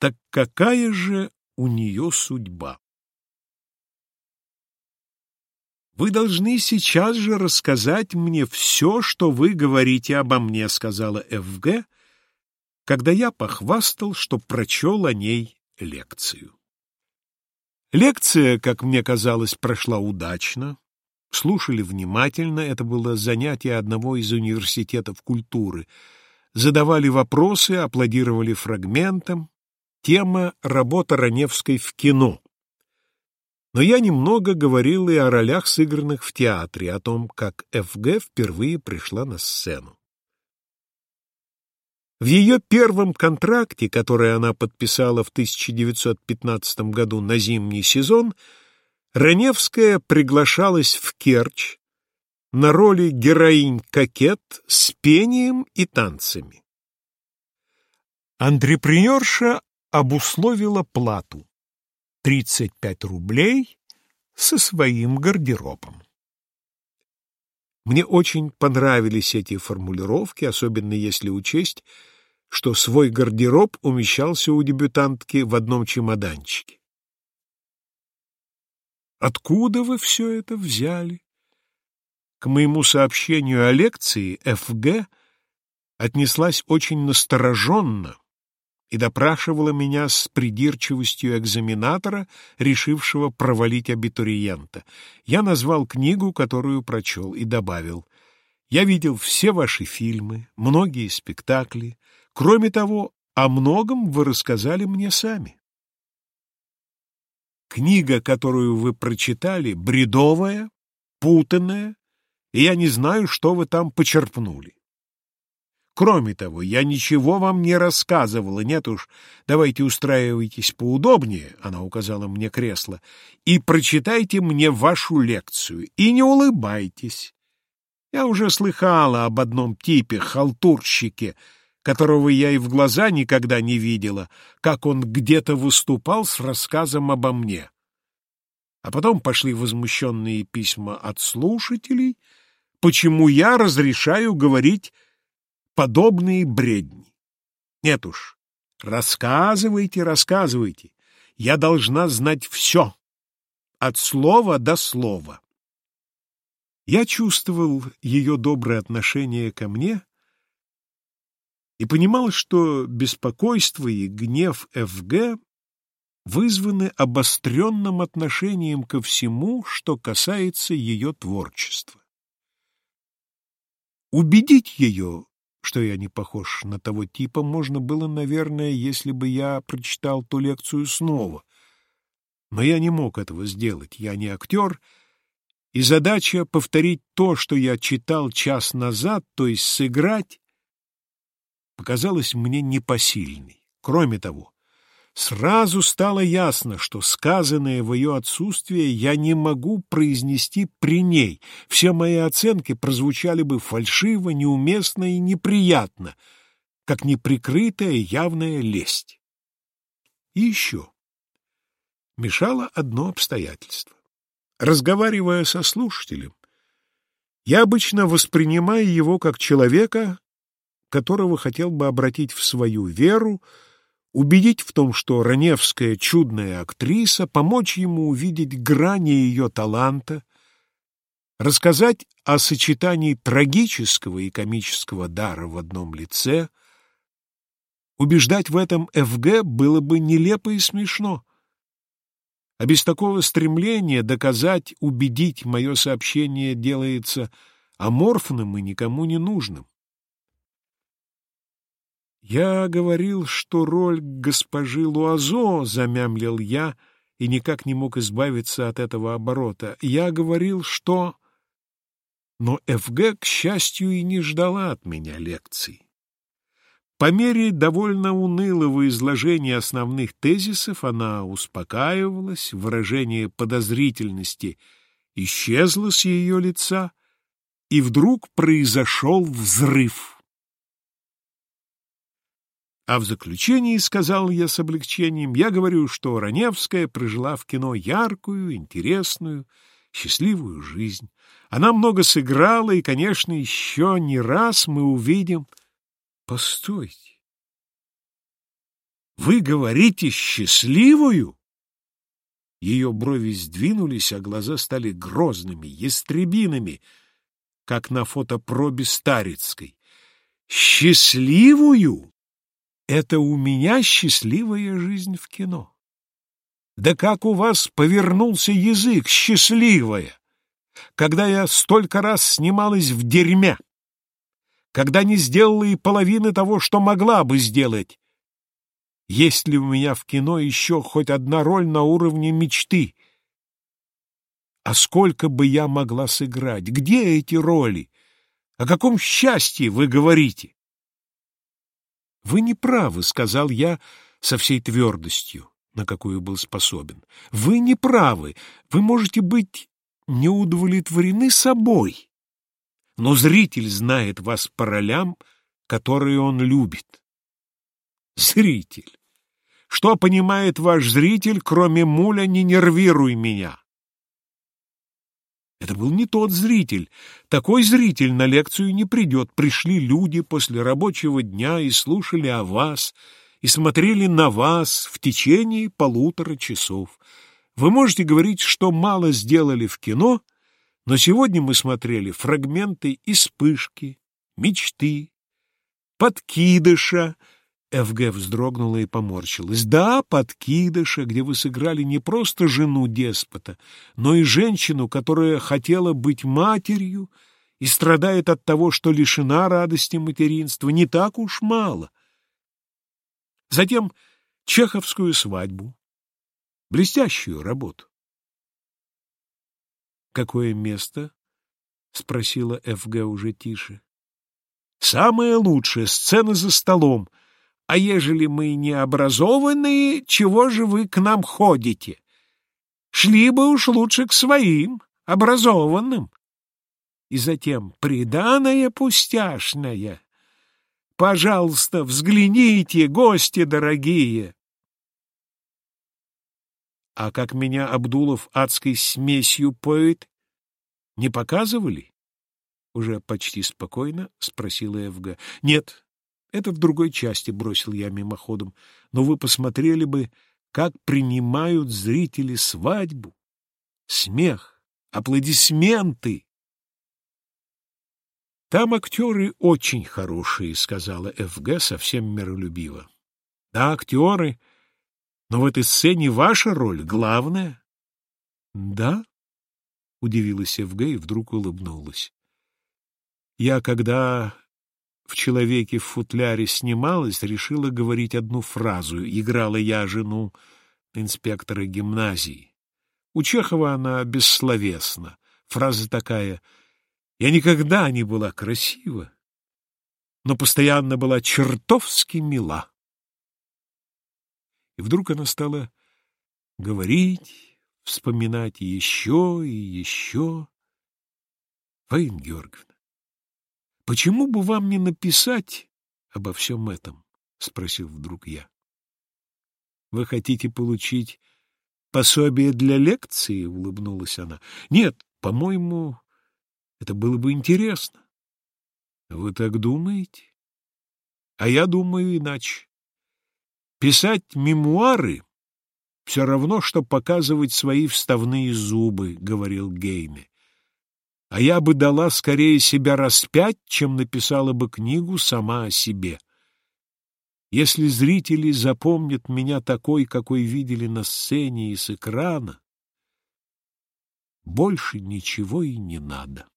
Так какая же у нее судьба? «Вы должны сейчас же рассказать мне все, что вы говорите обо мне», — сказала Ф.Г., когда я похвастал, что прочел о ней лекцию. Лекция, как мне казалось, прошла удачно. Слушали внимательно, это было занятие одного из университетов культуры. Задавали вопросы, аплодировали фрагментам. Тема «Работа Раневской в кино». Но я немного говорил и о ролях, сыгранных в театре, о том, как Ф.Г. впервые пришла на сцену. В ее первом контракте, который она подписала в 1915 году на зимний сезон, Раневская приглашалась в Керчь на роли героинь-кокет с пением и танцами. Антрепренерша обусловила плату. 35 рублей со своим гардеробом. Мне очень понравились эти формулировки, особенно если учесть, что свой гардероб умещался у дебютантки в одном чемоданчике. Откуда вы все это взяли? К моему сообщению о лекции Ф.Г. отнеслась очень настороженно, и допрашивала меня с придирчивостью экзаменатора, решившего провалить абитуриента. Я назвал книгу, которую прочел, и добавил, «Я видел все ваши фильмы, многие спектакли. Кроме того, о многом вы рассказали мне сами. Книга, которую вы прочитали, бредовая, путанная, и я не знаю, что вы там почерпнули. Кроме того, я ничего вам не рассказывала, нет уж, давайте устраивайтесь поудобнее, она указала мне кресло, и прочитайте мне вашу лекцию, и не улыбайтесь. Я уже слыхала об одном типе, халтурщике, которого я и в глаза никогда не видела, как он где-то выступал с рассказом обо мне. А потом пошли возмущенные письма от слушателей, почему я разрешаю говорить подобные бредни. Нет уж, рассказывайте, рассказывайте. Я должна знать все, от слова до слова. Я чувствовал ее доброе отношение ко мне и понимал, что беспокойство и гнев Ф.Г. вызваны обостренным отношением ко всему, что касается ее творчества. Убедить ее что я не похож на того типа, можно было, наверное, если бы я прочитал ту лекцию снова. Но я не мог этого сделать, я не актер, и задача повторить то, что я читал час назад, то есть сыграть, показалась мне непосильной. Кроме того, Сразу стало ясно, что сказанное в ее отсутствие я не могу произнести при ней. Все мои оценки прозвучали бы фальшиво, неуместно и неприятно, как неприкрытая явная лесть. И еще. Мешало одно обстоятельство. Разговаривая со слушателем, я обычно воспринимаю его как человека, которого хотел бы обратить в свою веру, убедить в том, что Раневская чудная актриса, помочь ему увидеть грани ее таланта, рассказать о сочетании трагического и комического дара в одном лице. Убеждать в этом ФГ было бы нелепо и смешно. А без такого стремления доказать, убедить мое сообщение делается аморфным и никому не нужным. «Я говорил, что роль госпожи Луазо», — замямлил я, и никак не мог избавиться от этого оборота. «Я говорил, что...» Но ФГ, к счастью, и не ждала от меня лекций. По мере довольно унылого изложения основных тезисов она успокаивалась, выражение подозрительности исчезло с ее лица, и вдруг произошел взрыв. А в заключении, сказал я с облегчением, я говорю, что Раневская прожила в кино яркую, интересную, счастливую жизнь. Она много сыграла, и, конечно, еще не раз мы увидим... Постойте. Вы говорите «счастливую»? Ее брови сдвинулись, а глаза стали грозными, ястребиными, как на фотопробе Старицкой. «Счастливую? Это у меня счастливая жизнь в кино. Да как у вас повернулся язык, счастливая, когда я столько раз снималась в дерьме, когда не сделала и половины того, что могла бы сделать, есть ли у меня в кино еще хоть одна роль на уровне мечты? А сколько бы я могла сыграть? Где эти роли? О каком счастье вы говорите? — Вы не правы, — сказал я со всей твердостью, на какую был способен. — Вы не правы. Вы можете быть не удовлетворены собой. Но зритель знает вас по ролям, которые он любит. Зритель. Что понимает ваш зритель, кроме муля «не нервируй меня»? Это был не тот зритель. Такой зритель на лекцию не придет. Пришли люди после рабочего дня и слушали о вас, и смотрели на вас в течение полутора часов. Вы можете говорить, что мало сделали в кино, но сегодня мы смотрели фрагменты из «Вспышки», «Мечты», «Подкидыша», ФГ вздрогнула и поморщилась. «Да, подкидыша, где вы сыграли не просто жену деспота, но и женщину, которая хотела быть матерью и страдает от того, что лишена радости материнства, не так уж мало». Затем чеховскую свадьбу. Блестящую работу. «Какое место?» — спросила ФГ уже тише. «Самое лучшее — сцена за столом», а ежели мы не образованные, чего же вы к нам ходите? Шли бы уж лучше к своим, образованным. И затем приданое пустяшное. Пожалуйста, взгляните, гости дорогие. А как меня Абдулов адской смесью поет, не показывали? Уже почти спокойно спросила Евга. Нет, это в другой части бросил я мимоходом. Но вы посмотрели бы, как принимают зрители свадьбу. Смех, аплодисменты. Там актеры очень хорошие, сказала ФГ совсем миролюбиво. Да, актеры, но в этой сцене ваша роль главная. Да? Удивилась ФГ и вдруг улыбнулась. Я, когда в «Человеке в футляре» снималась, решила говорить одну фразу. Играла я жену инспектора гимназии. У Чехова она бессловесна. Фраза такая «Я никогда не была красива, но постоянно была чертовски мила». И вдруг она стала говорить, вспоминать еще и еще. Фаин Георгиевна, «Почему бы вам не написать обо всем этом?» — спросил вдруг я. «Вы хотите получить пособие для лекции?» — улыбнулась она. «Нет, по-моему, это было бы интересно». «Вы так думаете?» «А я думаю иначе. Писать мемуары — все равно, что показывать свои вставные зубы», — говорил Гейне а я бы дала скорее себя распять, чем написала бы книгу сама о себе. Если зрители запомнят меня такой, какой видели на сцене и с экрана, больше ничего и не надо.